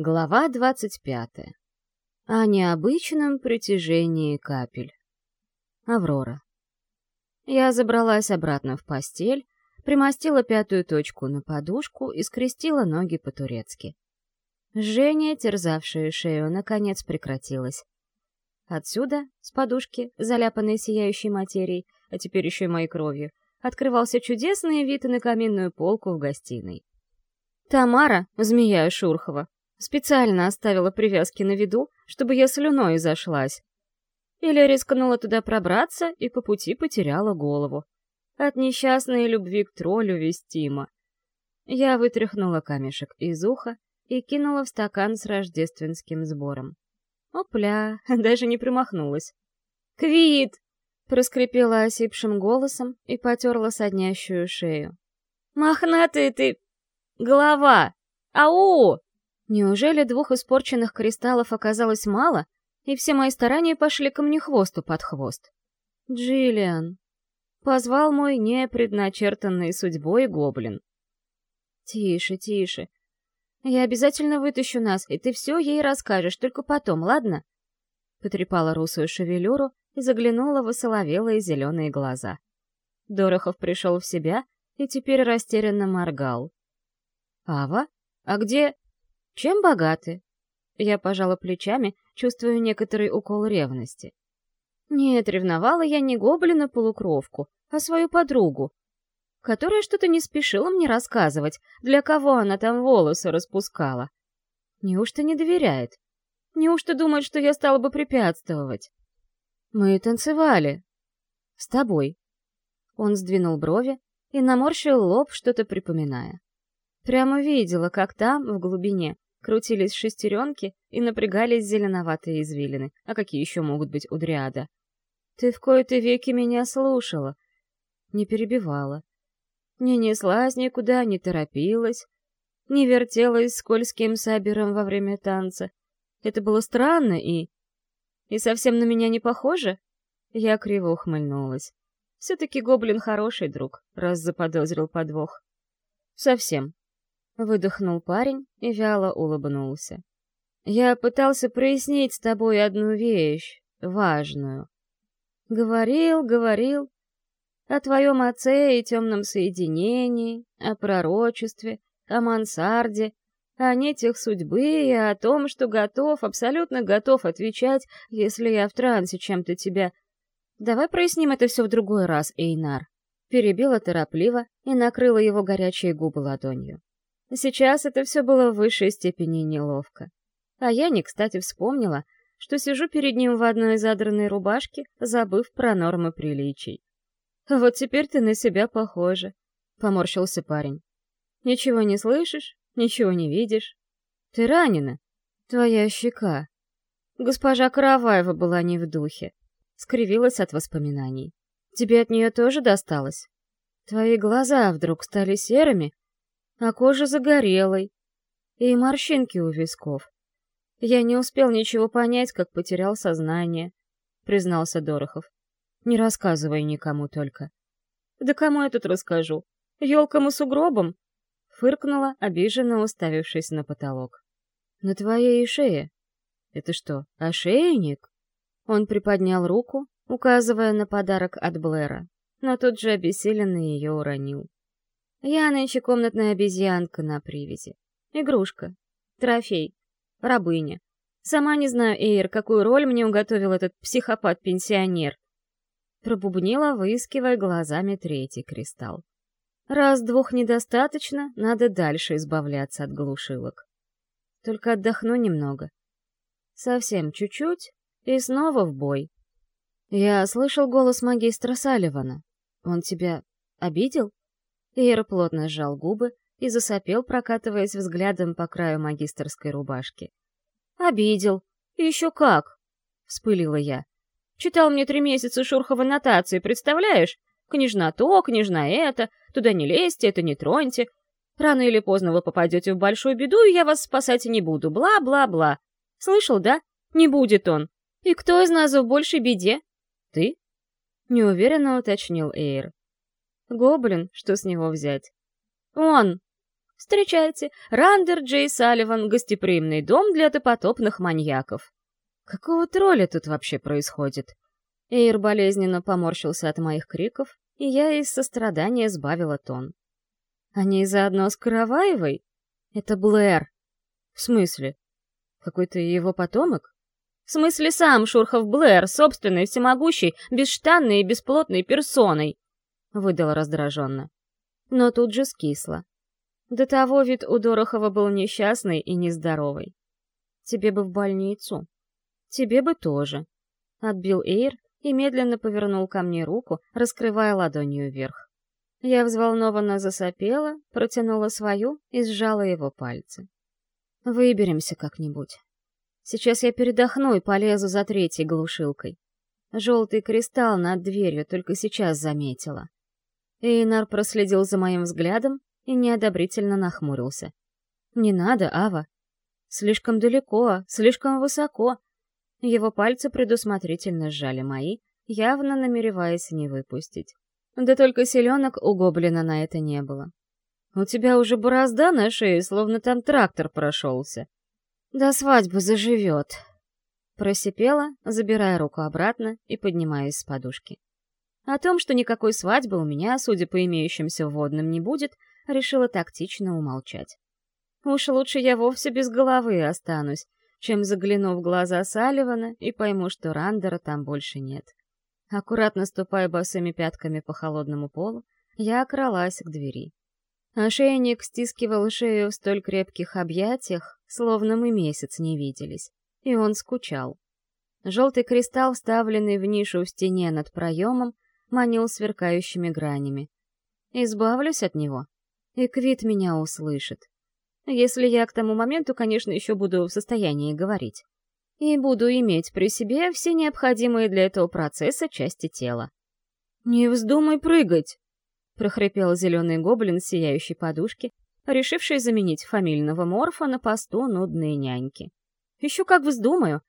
Глава 25. О необычном притяжении капель. Аврора. Я забралась обратно в постель, примостила пятую точку на подушку и скрестила ноги по-турецки. Жжение, терзавшее шею, наконец прекратилось. Отсюда, с подушки, заляпанной сияющей материей, а теперь еще и моей кровью, открывался чудесный вид на каминную полку в гостиной. Тамара, змея Шурхова, Специально оставила привязки на виду, чтобы я слюной зашлась. Или рискнула туда пробраться и по пути потеряла голову. От несчастной любви к троллю вестима. Я вытряхнула камешек из уха и кинула в стакан с рождественским сбором. Опля, даже не промахнулась. «Квит!» — проскрипела осипшим голосом и потерла соднящую шею. «Мохнатый ты! Голова! Ау!» Неужели двух испорченных кристаллов оказалось мало, и все мои старания пошли ко мне хвосту под хвост? Джиллиан. Позвал мой непредначертанный судьбой гоблин. Тише, тише. Я обязательно вытащу нас, и ты все ей расскажешь, только потом, ладно? Потрепала русую шевелюру и заглянула в осоловелые зеленые глаза. Дорохов пришел в себя и теперь растерянно моргал. «Ава? А где...» Чем богаты? Я пожала плечами, чувствуя некоторый укол ревности. Нет, ревновала я не гоблина-полукровку, а свою подругу, которая что-то не спешила мне рассказывать, для кого она там волосы распускала. Неужто не доверяет? Неужто думает, что я стала бы препятствовать? Мы танцевали. С тобой. Он сдвинул брови и наморщил лоб, что-то припоминая. Прямо видела, как там, в глубине, крутились шестеренки и напрягались зеленоватые извилины. А какие еще могут быть у дриада? Ты в кои-то веки меня слушала. Не перебивала. Не неслась никуда, не торопилась. Не вертелась скользким сабером во время танца. Это было странно и... И совсем на меня не похоже? Я криво ухмыльнулась. Все-таки гоблин хороший друг, раз заподозрил подвох. Совсем. Выдохнул парень и вяло улыбнулся. «Я пытался прояснить с тобой одну вещь, важную. Говорил, говорил о твоем отце и темном соединении, о пророчестве, о мансарде, о нитях судьбы и о том, что готов, абсолютно готов отвечать, если я в трансе чем-то тебя... Давай проясним это все в другой раз, Эйнар. Перебила торопливо и накрыла его горячие губы ладонью. Сейчас это все было в высшей степени неловко. А я не кстати вспомнила, что сижу перед ним в одной задранной рубашке, забыв про нормы приличий. «Вот теперь ты на себя похожа», — поморщился парень. «Ничего не слышишь, ничего не видишь. Ты ранена. Твоя щека». Госпожа Караваева была не в духе. Скривилась от воспоминаний. «Тебе от нее тоже досталось? Твои глаза вдруг стали серыми, а кожа загорелой. И морщинки у висков. Я не успел ничего понять, как потерял сознание, признался Дорохов. Не рассказывай никому только. Да кому я тут расскажу? Ёлкам и сугробам? Фыркнула, обиженно уставившись на потолок. На твоей шее. Это что, ошейник? Он приподнял руку, указывая на подарок от Блэра, но тут же обессиленно ее уронил. Я нынче комнатная обезьянка на привязи. Игрушка. Трофей. Рабыня. Сама не знаю, Эйр, какую роль мне уготовил этот психопат-пенсионер. Пробубнила, выискивая глазами третий кристалл. Раз двух недостаточно, надо дальше избавляться от глушилок. Только отдохну немного. Совсем чуть-чуть, и снова в бой. Я слышал голос магистра Салливана. Он тебя обидел? Эйр плотно сжал губы и засопел, прокатываясь взглядом по краю магистрской рубашки. «Обидел. Еще как!» — вспылила я. «Читал мне три месяца шурховой нотации, представляешь? Княжна то, княжна это, туда не лезьте, это не троньте. Рано или поздно вы попадете в большую беду, и я вас спасать не буду, бла-бла-бла. Слышал, да? Не будет он. И кто из нас в большей беде? Ты?» Неуверенно уточнил Эйр. Гоблин, что с него взять? Он! Встречайте, Рандер Джей Салливан, гостеприимный дом для допотопных маньяков. Какого тролля тут вообще происходит? Эйр болезненно поморщился от моих криков, и я из сострадания сбавила тон. Они заодно с Караваевой? Это Блэр. В смысле? Какой-то его потомок? В смысле сам Шурхов Блэр, собственной, всемогущей, бесштанной и бесплотной персоной, выдала раздраженно. Но тут же скисла. До того вид у Дорохова был несчастный и нездоровый. Тебе бы в больницу. Тебе бы тоже. Отбил Эйр и медленно повернул ко мне руку, раскрывая ладонью вверх. Я взволнованно засопела, протянула свою и сжала его пальцы. Выберемся как-нибудь. Сейчас я передохну и полезу за третьей глушилкой. Желтый кристалл над дверью только сейчас заметила. Эйнар проследил за моим взглядом и неодобрительно нахмурился. «Не надо, Ава. Слишком далеко, слишком высоко». Его пальцы предусмотрительно сжали мои, явно намереваясь не выпустить. Да только селенок у гоблина на это не было. «У тебя уже борозда на шее, словно там трактор прошелся», до свадьбы заживет. Просипела, забирая руку обратно и поднимаясь с подушки. О том, что никакой свадьбы у меня, судя по имеющимся вводным, не будет, решила тактично умолчать. Уж лучше я вовсе без головы останусь, чем загляну в глаза Салливана и пойму, что Рандера там больше нет. Аккуратно ступая босыми пятками по холодному полу, я окралась к двери. Ошейник стискивал шею в столь крепких объятиях, словно мы месяц не виделись, и он скучал. Желтый кристалл, вставленный в нишу в стене над проемом, манил сверкающими гранями. Избавлюсь от него, и Квит меня услышит. Если я к тому моменту, конечно, еще буду в состоянии говорить. И буду иметь при себе все необходимые для этого процесса части тела. «Не вздумай прыгать!» прохрипел зеленый гоблин с сияющей подушки, решивший заменить фамильного морфа на посту нудной няньки. Еще как вздумаю.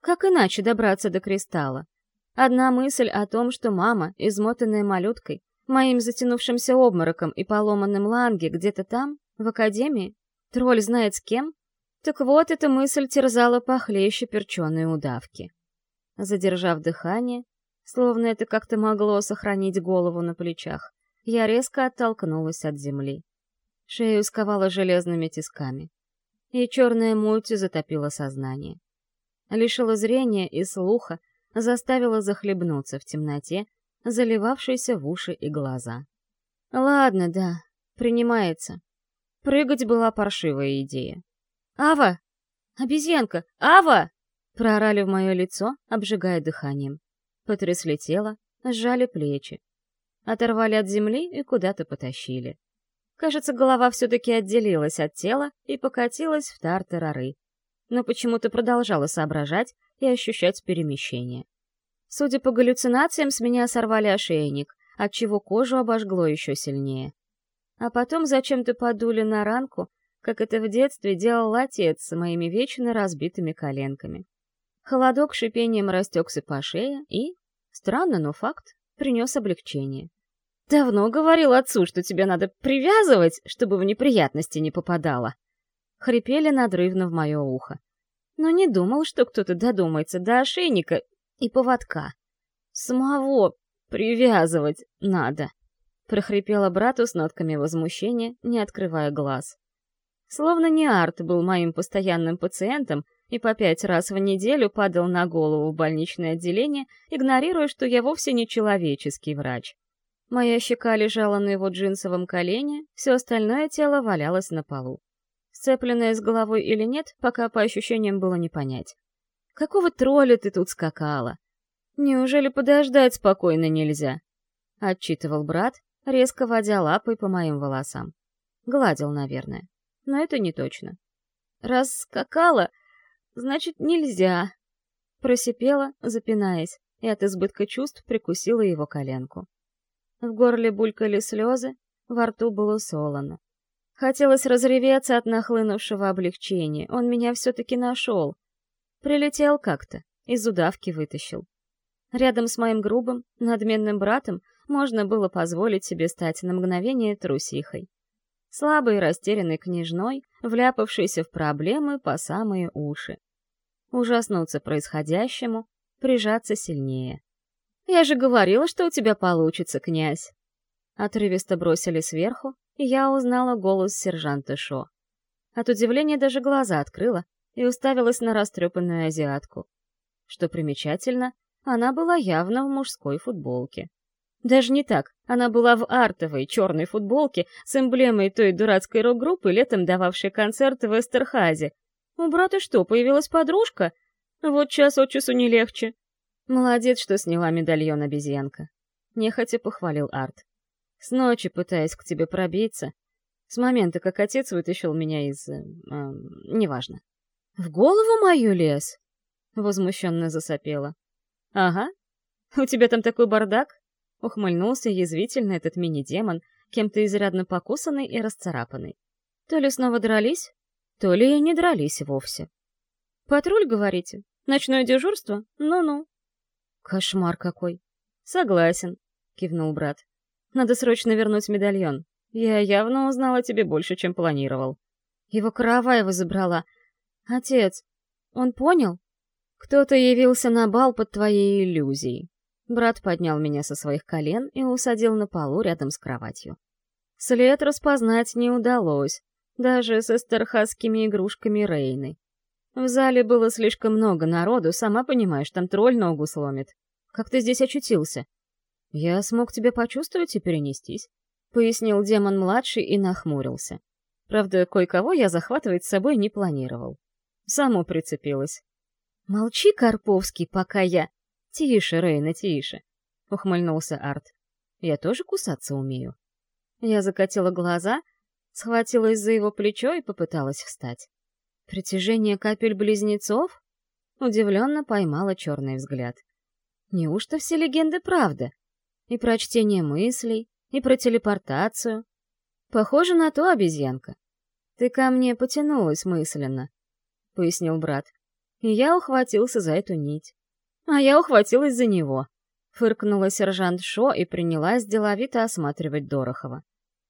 Как иначе добраться до кристалла? Одна мысль о том, что мама, измотанная малюткой, моим затянувшимся обмороком и поломанным ланге где-то там, в академии, тролль знает с кем, так вот эта мысль терзала похлеще перченой удавки. Задержав дыхание, словно это как-то могло сохранить голову на плечах, я резко оттолкнулась от земли. Шею сковала железными тисками. И черная мульти затопила сознание. Лишила зрения и слуха, заставила захлебнуться в темноте, заливавшейся в уши и глаза. Ладно, да, принимается. Прыгать была паршивая идея. «Ава! Обезьянка! Ава!» Проорали в мое лицо, обжигая дыханием. Потрясли тело, сжали плечи, оторвали от земли и куда-то потащили. Кажется, голова все-таки отделилась от тела и покатилась в тартарары, но почему-то продолжала соображать и ощущать перемещение. Судя по галлюцинациям, с меня сорвали ошейник, отчего кожу обожгло еще сильнее. А потом зачем-то подули на ранку, как это в детстве делал отец с моими вечно разбитыми коленками. Холодок шипением растекся по шее и, странно, но факт, принес облегчение. Давно говорил отцу, что тебе надо привязывать, чтобы в неприятности не попадало. Хрипели надрывно в мое ухо. Но не думал, что кто-то додумается до ошейника и поводка. Самого привязывать надо. Прохрипела брату с нотками возмущения, не открывая глаз. Словно не Арт был моим постоянным пациентом и по пять раз в неделю падал на голову в больничное отделение, игнорируя, что я вовсе не человеческий врач. Моя щека лежала на его джинсовом колене, все остальное тело валялось на полу. Сцепленное с головой или нет, пока по ощущениям было не понять. «Какого тролля ты тут скакала? Неужели подождать спокойно нельзя?» — отчитывал брат, резко водя лапой по моим волосам. Гладил, наверное. Но это не точно. «Раз скакала, значит, нельзя!» Просипела, запинаясь, и от избытка чувств прикусила его коленку. В горле булькали слезы, во рту было солоно. Хотелось разреветься от нахлынувшего облегчения. Он меня все-таки нашел. Прилетел как-то, из удавки вытащил. Рядом с моим грубым, надменным братом можно было позволить себе стать на мгновение трусихой. слабой растерянной княжной, вляпавшейся в проблемы по самые уши. Ужаснуться происходящему, прижаться сильнее. «Я же говорила, что у тебя получится, князь!» Отрывисто бросили сверху, я узнала голос сержанта Шо. От удивления даже глаза открыла и уставилась на растрепанную азиатку. Что примечательно, она была явно в мужской футболке. Даже не так, она была в артовой черной футболке с эмблемой той дурацкой рок-группы, летом дававшей концерт в Эстерхазе. У брата что, появилась подружка? Вот час от часу не легче. Молодец, что сняла медальон обезьянка. Нехотя похвалил Арт. С ночи пытаясь к тебе пробиться. С момента, как отец вытащил меня из... Э, э, неважно. «В голову мою лез?» — возмущенно засопела. «Ага. У тебя там такой бардак?» — ухмыльнулся язвительно этот мини-демон, кем-то изрядно покусанный и расцарапанный. То ли снова дрались, то ли и не дрались вовсе. «Патруль, говорите? Ночное дежурство? Ну-ну». «Кошмар какой!» «Согласен», — кивнул брат. «Надо срочно вернуть медальон. Я явно узнала тебе больше, чем планировал». Его Караваева забрала. «Отец, он понял?» Кто-то явился на бал под твоей иллюзией. Брат поднял меня со своих колен и усадил на полу рядом с кроватью. След распознать не удалось, даже со стархасскими игрушками Рейны. В зале было слишком много народу, сама понимаешь, там тролль ногу сломит. Как ты здесь очутился? Я смог тебя почувствовать и перенестись, — пояснил демон-младший и нахмурился. Правда, кое-кого я захватывать с собой не планировал. Само прицепилась. «Молчи, Карповский, пока я...» «Тише, Рейна, тише!» — ухмыльнулся Арт. «Я тоже кусаться умею». Я закатила глаза, схватилась за его плечо и попыталась встать. «Притяжение капель близнецов?» Удивленно поймала черный взгляд. «Неужто все легенды правда? И про чтение мыслей, и про телепортацию. Похоже на то, обезьянка. Ты ко мне потянулась мысленно», — пояснил брат и я ухватился за эту нить. А я ухватилась за него. Фыркнула сержант Шо и принялась деловито осматривать Дорохова.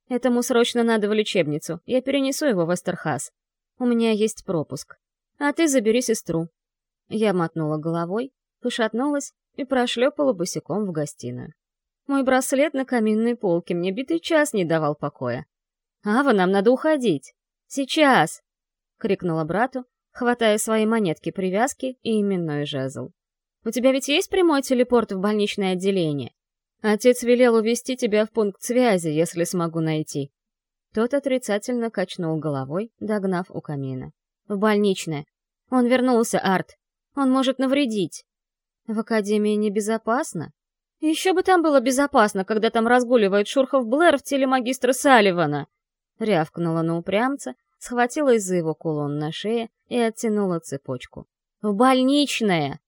«Этому срочно надо в лечебницу, я перенесу его в Эстерхаз. У меня есть пропуск. А ты забери сестру». Я мотнула головой, пошатнулась и прошлепала босиком в гостиную. Мой браслет на каминной полке мне битый час не давал покоя. «Ава, нам надо уходить! Сейчас!» — крикнула брату, хватая свои монетки привязки и именной жезл. «У тебя ведь есть прямой телепорт в больничное отделение? Отец велел увести тебя в пункт связи, если смогу найти». Тот отрицательно качнул головой, догнав у камина. «В больничное. Он вернулся, Арт. Он может навредить». «В академии небезопасно?» «Еще бы там было безопасно, когда там разгуливает Шурхов Блэр в теле магистра Салливана!» Рявкнула на упрямца, схватилась за его кулон на шее и оттянула цепочку. «В больничное!»